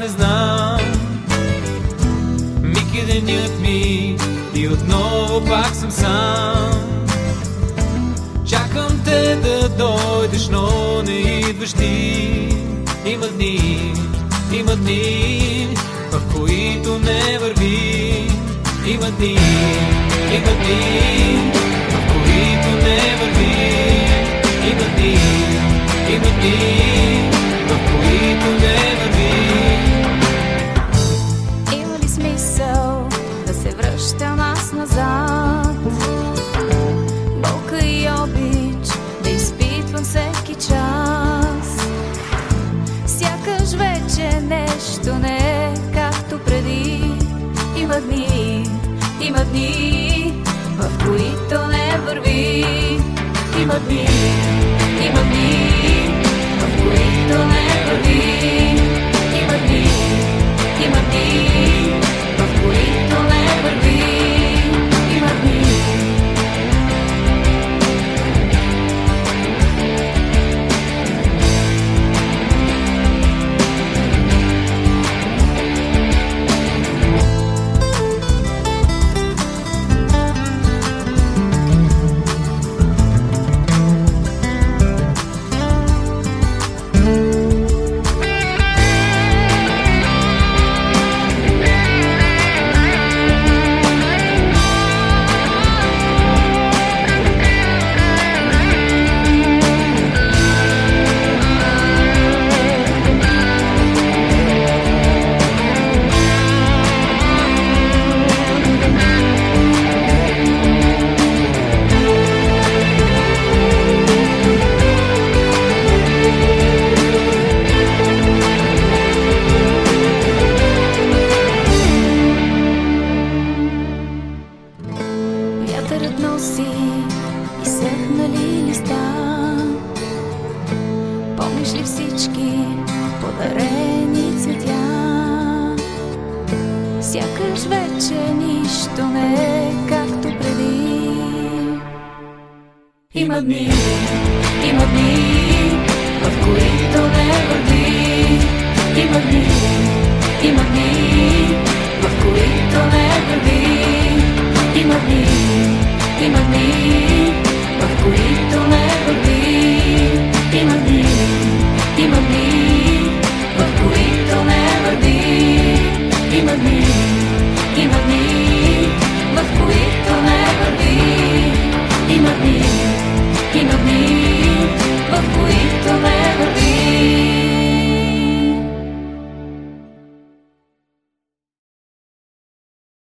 не знам. Миг е денят ми и отново пак съм сам. Чакам те да дойдеш, но не идваш ти. Има дни, има дни, в които не върви. Има дни, има дни, в които не върви. Има дни, има дни, нещо не е както преди. Има дни, има дни, в които не върви. Има дни, има Носи изсъхнали листа. Помниш ли всички подарени цветя? Сякаш вече нищо не е както преди. Има дни, има дни, enemy